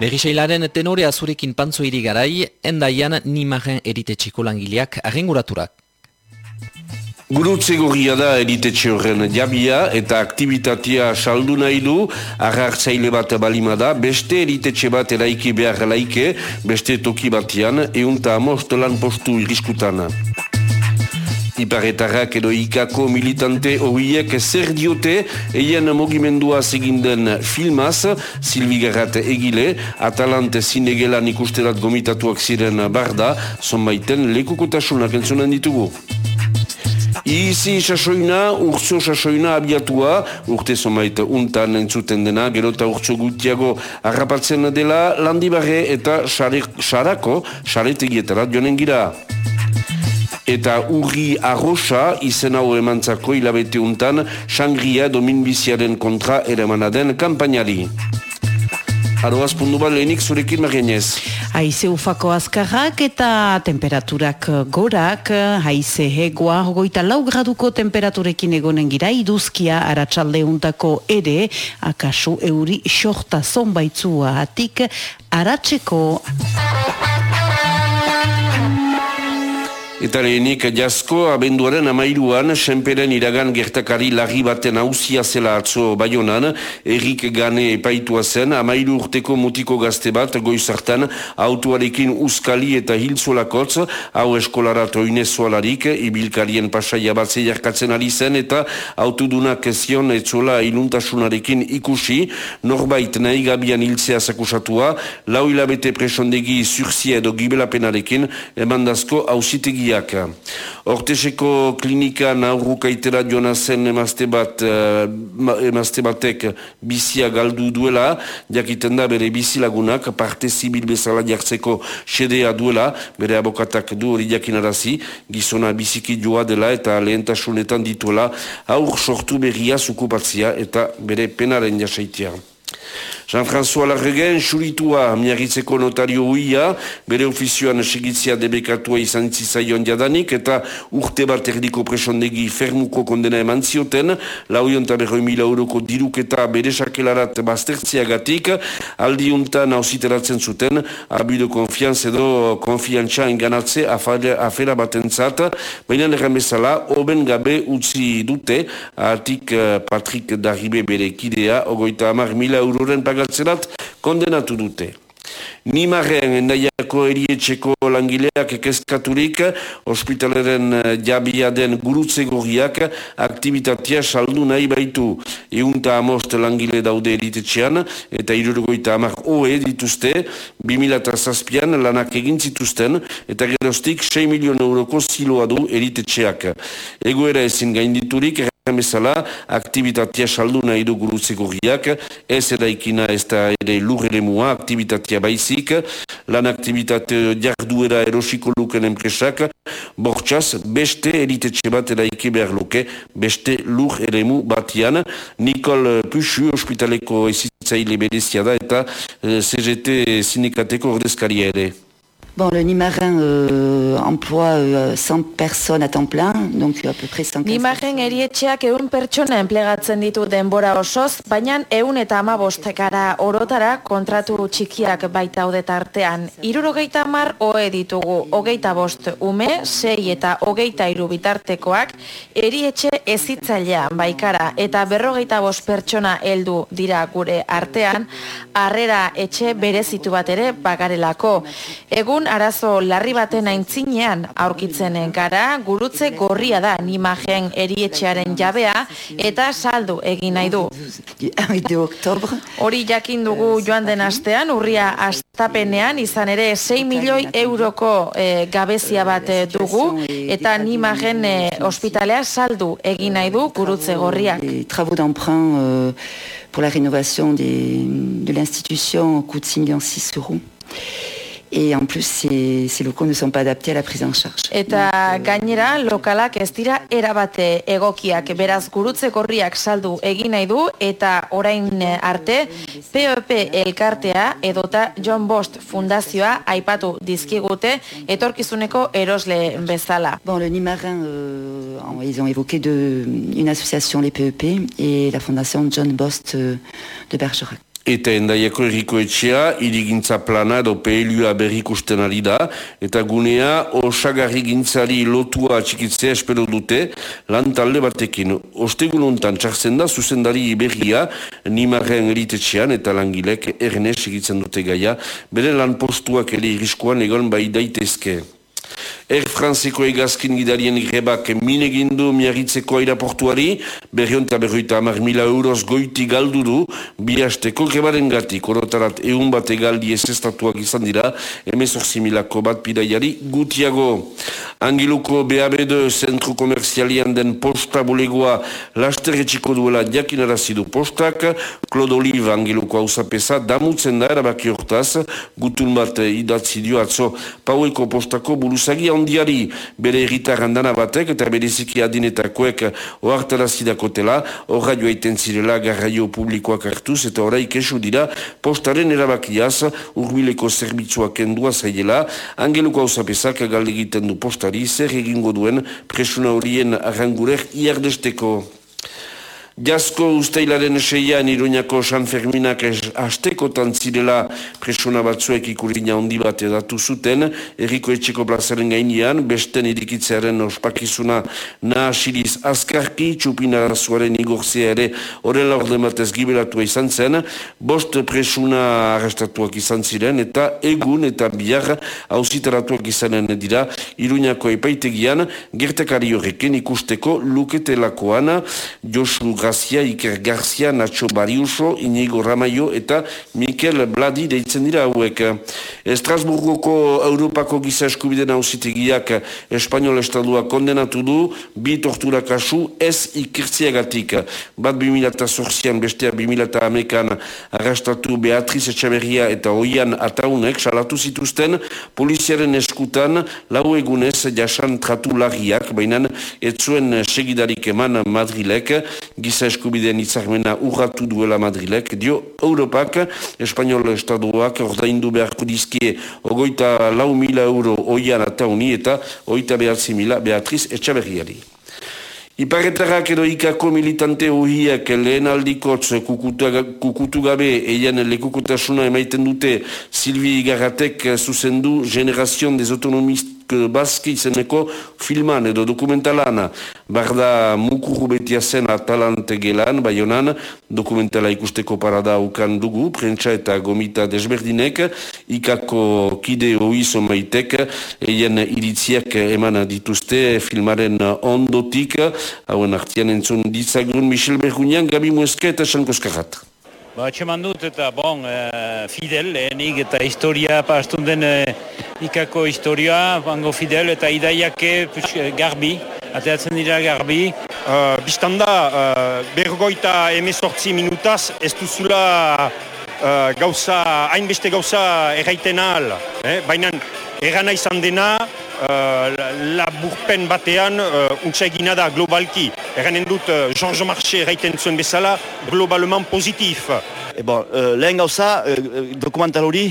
Berriseilaren tenorea zurekin pantzo irigarai, endaian nimaren eritetxiko langileak arrenguraturak. Gurutze gorria da eritetxe horren jabia eta aktivitatea saldu nahi du, agartzaile bat balimada, beste eritetxe bat eraiki behar laike, beste toki batian, eunta amost lan postu iriskutana. Iparetarrak edo ikako militante horiek zer diote eien mogimendua seginden filmaz, Silvigarat egile, Atalante zinegelan ikusterat gomitatuak ziren barda, zonbaiten lekukotasunak entzunan ditugu. Izi sasoina, urtso sasoina abiatua, urte somait untan entzuten dena, gero eta urtso gutiago harrapatzen dela, landibarre eta sarako, saretegietara joanen gira eta urri arrosa izen hau emantzako hilabete untan sangria dominbiziaren kontra ere den kampainari. Aroaz pundu bat lehenik zurekin marienez. Haize ufako azkarrak eta temperaturak gorak, haize hegoa, hogoita lau graduko temperaturekin egonen gira, iduzkia aratsalde untako ere, akasu euri xorta zonbaitzua atik, aratzeko... Eta lehenik jasko abenduaren amairuan, senperen iragan gertakari lagi baten hausia zela atzo baionan, errik gane epaitua zen, amairu urteko mutiko gazte bat, goizartan, autuarekin uskali eta hiltzolakotz, hau eskolara toine zoalarik, ibilkarien pasaia bat zeiarkatzen ari zen, eta autodunak zion etzola iluntasunarekin ikusi, norbait nahi gabian hiltzea zakusatua, lau hilabete presondegi zurzia edo gibelapenarekin, emandazko hausitegi guztiak. Horteseko klinika naurruka itera joan zen emazte, bat, uh, emazte batek bizia galdu duela, jakiten da bere bizilagunak parte zibil bezala jartzeko sedea duela, bere abokatak du hori jakinarazi, gizona biziki joa dela eta lehentasunetan dituela, aur sortu berria zukupatzia eta bere penaren jasaitia. Jean-François Larregen, xuritua miagitzeko notario huia, bere ofizioan segitzia debekatua izan zizaion jadanik, eta urte bat erdiko presondegi fermuko kondena eman zioten, lauion eta berroi mila euroko diruk eta bere sakelarat baztertziagatik, aldi untan hausiteratzen zuten, abido konfianz edo konfiantza enganatze afera batentzat, baina erran bezala, oben gabe utzi dute, atik eh, Patrick Darribe bere kidea, ogoita amar mila euroren pagatzen, pagatzerat kondenatu dute. Nimarrean endaiako erietxeko langileak ekezkaturik ospitaleren eh, jabia den gurutze gorriak aktivitatea saldu nahi baitu. Eunta amost langile daude eritetxean eta irurgoita amak oe dituzte 2008an lanak egin zituzten eta gerostik 6 milion euroko ziloa du eritetxeak. Egoera ezin gainditurik bezala, aktivitatea saldu nahi du gurutzeko giak, ez eraikina ez da ere lur ere mua, aktivitatea baizik, lan aktivitate jarduera erosiko luken enpresak, bortxaz, beste eritetxe bat eraiki behar luke, beste lur ere mu batian, Nikol Puxu, ospitaleko ezitzaile berezia da, eta eh, CGT sindikateko ordezkaria ere. Bon, le Nimarin euh, emploie euh, 100 personnes à temps plein, donc à peu près 115 Nimarin erietxeak eun pertsona enplegatzen ditu denbora osoz, baina eun eta amabostekara orotara kontratu txikiak baita haudet artean. Irurogeita mar oe ditugu, hogeita bost ume, sei eta hogeita bitartekoak, erietxe ezitzailean baikara eta berrogeita bost pertsona heldu dira gure artean, harrera etxe berezitu bat ere bagarelako. Egun arazo larri baten aintzinean aurkitzen gara, gurutze gorria da nimagen erietxearen jabea eta saldu egin nahi du. Hori jakin dugu joan den astean, urria astapenean izan ere 6 milioi euroko e, gabezia bat eh, dugu eta nimagen e, ospitalea saldu egin nahi du gurutze gorriak. Travaux d'emprunt euh, pour la rénovation de l'institution coûte 6 millions 6 euros. Et en plus, ces, ces locaux ne sont pas adaptés à la prise en charge. Eta gainera, lokalak ez dira erabate egokiak, beraz gurutze gorriak saldu egin nahi du, eta orain arte, POP elkartea edota John Bost fundazioa aipatu dizkigute etorkizuneko erosle bezala. Bon, le Nimarin, euh, ils ont évoqué de, une association, les PEP, et la fondation John Bost euh, de Bergerac. Eta endaiako erriko etxea, irigintza plana edo pehelua berrikusten ari da, eta gunea osagarri gintzari lotua atxikitzea espero dute lan talde batekin. Ostegun ontan txartzen da zuzendari berria nimarren eritetxean eta langilek ernez egitzen dute gaia, bere lan postuak ere iriskoan egon bai daitezke. Air Franceko egazkin gidarien grebak minegindu miarritzeko airaportuari, berrion eta berroita amar mila euroz goiti galdu du, bi hasteko grebaren gatik, orotarat egun bat egaldi ez estatuak izan dira, emezorzi milako bat pidaiari gutiago. Angiluko BAB2 zentru komerzialian den posta bulegoa lasterretxiko duela jakinarazidu postak, Claude Olive Angiluko hausapesa damutzen da erabaki hortaz, gutun bat idatzi dio atzo paueko postako buruzagi ondiari bere erritar handana batek eta bere ziki adinetakoek oartara zidakotela, horra joa iten zirela garraio publikoak hartuz eta horra ikesu dira postaren erabakiaz urbileko zerbitzuak endua zaiela, angeluko hau zapesak galde egiten du postari zer egingo duen presuna horien arrangurer iardesteko. Jasko usteilaren seian Iruñako San Ferminak astekotan zirela presona batzuek ikurina handi bat edatu zuten, erriko etxeko plazaren gainean, besten irikitzearen ospakizuna nahasiriz azkarki, txupina zuaren igorzea ere horrela orde batez gibelatu izan zen, bost presuna arrestatuak izan ziren, eta egun eta bihar hausitaratuak izanen dira Iruñako epaitegian, gertekari horreken ikusteko luketelakoan, Josu Grazia, Iker Garzia, Nacho Bariuso, Inigo Ramaio eta Mikel Bladi deitzen dira hauek. Estrasburgoko Europako giza eskubidena ausitegiak Espanol Estadua kondenatu du bi tortura kasu ez ikirtziagatik. Bat 2008an bestea 2008an arrastatu Beatriz Etxaberria eta Oian Ataunek salatu zituzten poliziaren eskutan lau egunez jasan tratu lagiak, baina ez zuen segidarik eman Madrilek giza giza eskubideen itzarmena urratu duela Madrilek, dio Europak, Espainiol Estadoak, ordaindu beharko dizkie ogoita lau mila euro oian eta uni eta oita behatzi mila Beatriz Etxaberriari. Iparretarrak edo ikako militante hohiak lehen aldikotz kukutu gabe eian lekukotasuna emaiten dute Silvi Garatek zuzendu Generazion des Autonomist Baski izeneko filman edo dokumentalan barda mukuru betia zen atalante gelan, bai honan dokumentala ikusteko parada ukan dugu, prentsa eta gomita desberdinek, ikako kide oizo maitek, eien iritziak eman dituzte filmaren ondotik, hauen artian entzun ditzagun Michel Bergunian, Gabi Mueske eta Sankoskarat. Ba, txeman dut eta bon, e, fidel, lehenik eta historia pastun den e, ikako historia, bango fidel eta idaiake e, garbi, ateatzen dira garbi. Uh, Bistanda, uh, bergoita emezortzi minutaz, ez duzula uh, gauza, hainbeste gauza erraiten ahal, eh? baina erana izan dena, uh, laburpen batean uh, untsa egina da globalki. Erranen dut Georges Marché erraiten zuen bezala globalement positif. E bon, uh, lehen gauza, uh, dokumental hori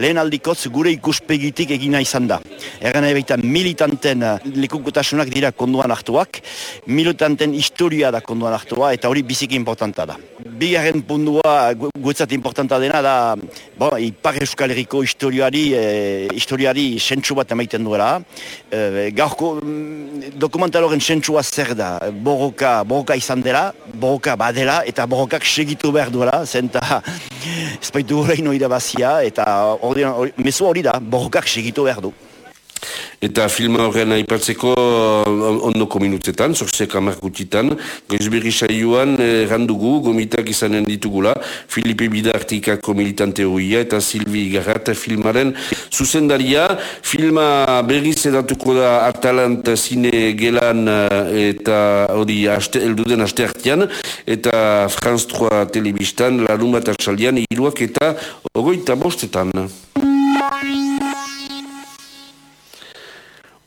lehen aldikotz gure ikuspegitik egina izan da. Egan baita militanten uh, lekukotasunak dira konduan hartuak, militanten historia da konduan hartua eta hori biziki importanta da. Bigarren pundua guetzat importanta dena da bon, Ipar Euskal Herriko historiari, eh, historiari sentsu bat emaiten duela. Eh, gaurko mm, dokumentaloren sentsua zer da, borroka, borroka izan dela, borroka badela eta borrokak segitu behar duela, zenta espaitu horrein oida bazia eta mezu hori da, borrokak segitu behar du. Eta filma horren aipatzeko uh, ondoko minutetan, zorzek amak gutitan, goizberri saioan errandugu, gomitak izanen ditugula, Filipe Bidartikako militante hoia eta Silvi Garrat filmaren zuzendaria. Filma berriz edatuko da Atalant zine gelan uh, eta hori elduden aste hartian, eta Franz 3 telebistan, larun bat atxaldian, iruak eta ogoita bostetan.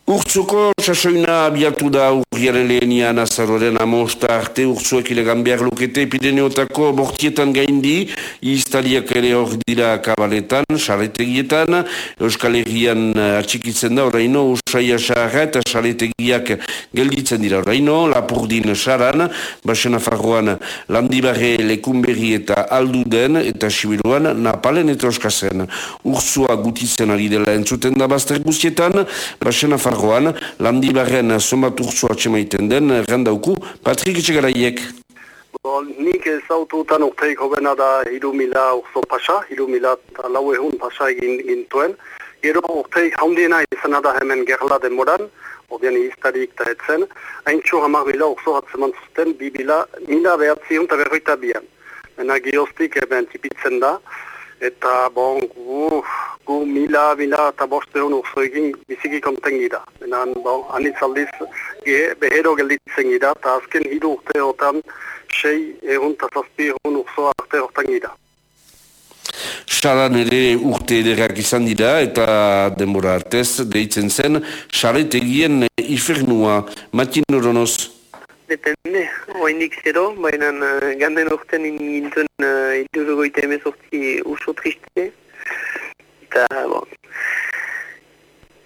Urtzuko sasoina abiatu da urriaren lehenian azaroren amosta arte urtsuek ilegan behar lukete epideneotako bortietan gaindi, iztaliak ere hor dira kabaletan, xaletegietan, Euskal Herrian atxikitzen da, oraino, usaia xarra eta xaletegiak gelditzen dira, oraino, lapurdin xaran, basena farroan landibarre lekunberri eta alduden, eta sibiruan napalen eta oskazen. Ursua gutitzen ari dela entzuten da bazter guztietan, basena farroan landibarren zonbat ursua atxemaiten den, rendauku, Patrik Etxegaraiek. Bon, nik ez aututan urteik hobena da hiru mila urzo pasa, hiru mila eta lau egun pasa egin gintuen. Gero urteik haundiena izan da hemen gerla demoran, obian iztarik eta etzen. Haintxo hamar mila urzo hatzeman zuten, bi bila, mila behatzion eta berroita bian. Mena gioztik eben tipitzen da, eta bon, gu, gu mila, mila eta boste hon biziki konten gira. Mena, bon, anitzaldiz, behero gelditzen gira, eta azken hiru urteotan, sei egun eta zazpi egun urzo arte hortan gira. Saran ere urte ederak izan dira eta denbora artez deitzen zen saretegien ifernua Matin Oronoz. Depende, oainik zero, baina uh, ganden urten gintuen uh, idurugoita emezortzi uso triste. Eta, bon,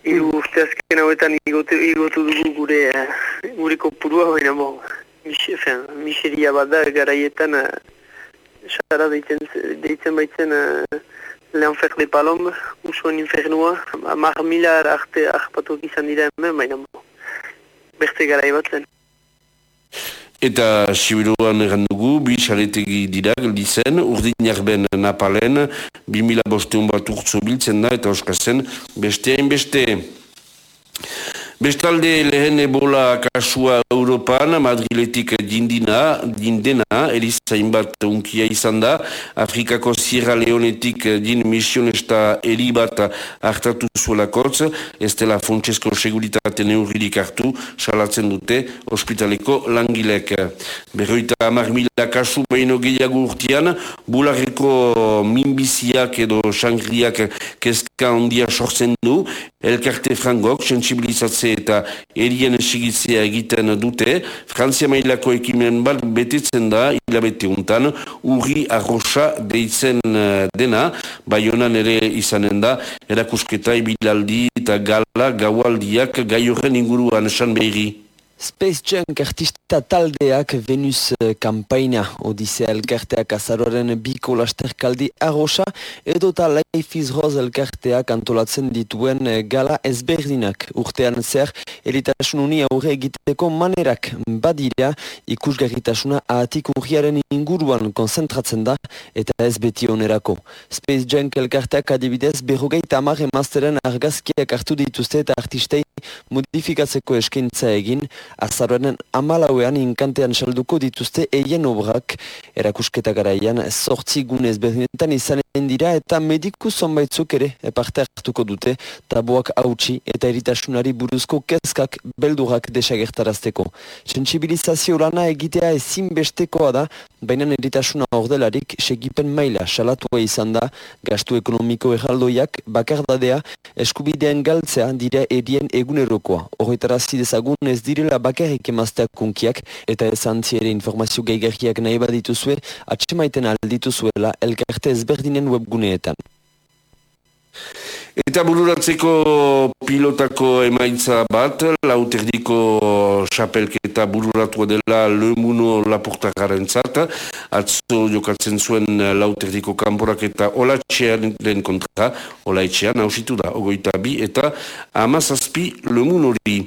iru urte azken hauetan igotu, dugu gure, uh, gure kopurua, baina bon, miseria bat da garaietan uh, sara deitzen, deitzen baitzen uh, l'enfer de palom, usoen infernua, mar mila arte arpatuk izan dira hemen, baina bon, berte garai bat zen. Eta Sibiruan errandugu, bi xaletegi dira gelditzen, urdin jarben napalen, 2000 bosteun bat urtzo biltzen da, eta oskazen beste hain beste. Bestalde lehen ebola kasua Europan, Madriletik dindina, dindena, erizain bat unkia izan da, Afrikako Sierra Leonetik din misionesta eri bat hartatu zuela kortz, ez dela Fontsesko seguritate neurririk hartu, salatzen dute ospitaleko langilek. Berroita amar mila kasu behin gehiago urtean, bularreko minbiziak edo sangriak kezka ondia sortzen du, elkarte frangok, sensibilizatze eta erien esigitzea egiten dute, Frantzia mailako ekimen bat betetzen da, hilabete untan, urri arroxa deitzen eh, dena, bai honan ere izanen da, erakusketa ibilaldi eta gala gaualdiak gai horren inguruan esan behiri. Space Junk artista taldeak Venus kampaina Odisea elkarteak azaroren biko lasterkaldi arrosa edo eta Life is Rose elkarteak antolatzen dituen gala ezberdinak urtean zer eritasun uni aurre egiteko manerak badira ikusgarritasuna ahatik urriaren inguruan konzentratzen da eta ez beti onerako. Space Junk elkarteak adibidez berrogei tamar emazteren argazkiak hartu dituzte eta artistei modifikatzeko eskaintza egin azaroaren amalauean inkantean salduko dituzte eien obrak erakusketa garaian sortzi gunez berdinetan izanen dira eta mediku zonbaitzuk ere eparte hartuko dute tabuak hautsi eta eritasunari buruzko kezkak beldurak desagertarazteko. Sensibilizazio lana egitea ezin bestekoa da, baina eritasuna ordelarik segipen maila salatua izan da, gastu ekonomiko erraldoiak bakardadea eskubidean galtzea dira erien egunerokoa. Horretara zidezagun ez direla bakarrik emazteak kunkiak eta ez ere informazio geigerriak nahi badituzue atxemaiten aldituzuela elkarte ezberdinen webguneetan. Eta bururatzeko pilotako emaitza bat, lauterdiko xapelketa bururatu dela Le Muno Laportagaren zat, atzo jokatzen zuen lauterdiko kanporak eta olatxean den kontra, olaitxean hausitu da, ogoita bi, eta amazazpi Le Munori.